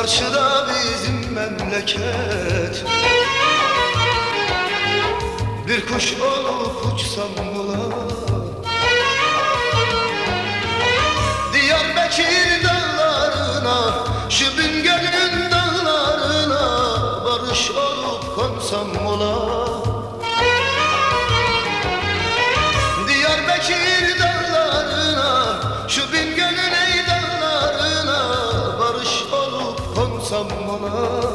Karşıda bizim memleket. Bir kuş olup uçsam bula. Diyarbakır dağlarına Şu Bingöl'ün dağlarına Barış olup konsam bula. sorsan bana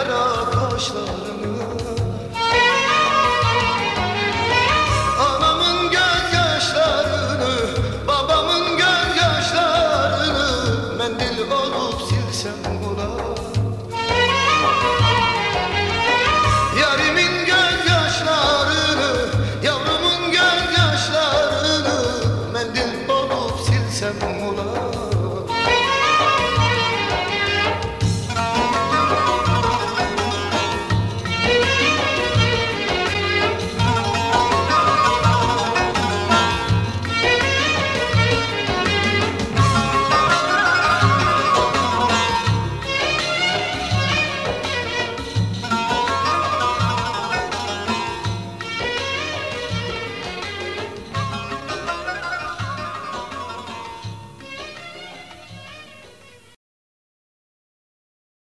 kara kaşlarını